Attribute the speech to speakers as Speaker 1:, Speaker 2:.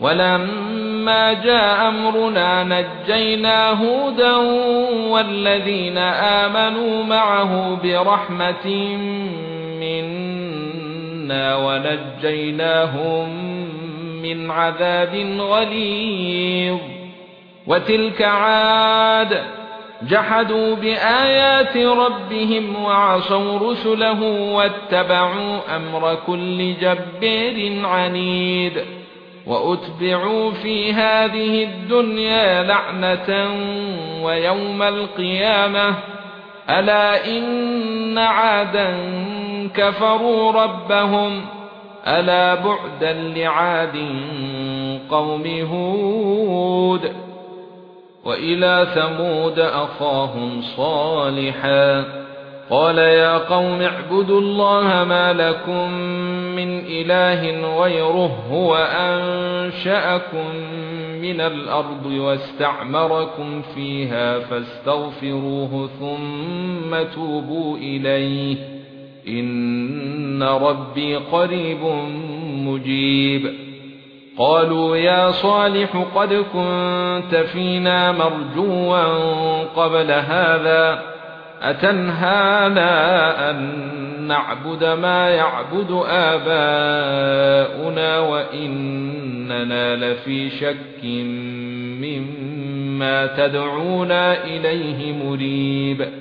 Speaker 1: ولما جاء امرنا نجينا هودا والذين امنوا معه برحمه منا ونجيناهم من عذاب غليظ وتلك عاد جحدوا بايات ربهم وعصوا رسله واتبعوا امر كل جبار عنيد وَأُتْبِعُوا فِي هَذِهِ الدُّنْيَا لَعْنَةً وَيَوْمَ الْقِيَامَةِ أَلَا إِنَّ عَادًا كَفَرُوا رَبَّهُمْ أَلَا بُعْدًا لِعَادٍ قَوْمِ هُودٍ وَإِلَى ثَمُودَ أَخَاهُمْ صَالِحًا قال يا قوم اعبدوا الله ما لكم من اله غيره هو انشأكم من الارض واستعمركم فيها فاستغفروه ثم توبوا اليه ان ربي قريب مجيب قالوا يا صالح قد كنت فينا مرجوا قبل هذا اتنهانا ان نعبد ما يعبد اباؤنا واننا لفي شك مما تدعونا اليه مريب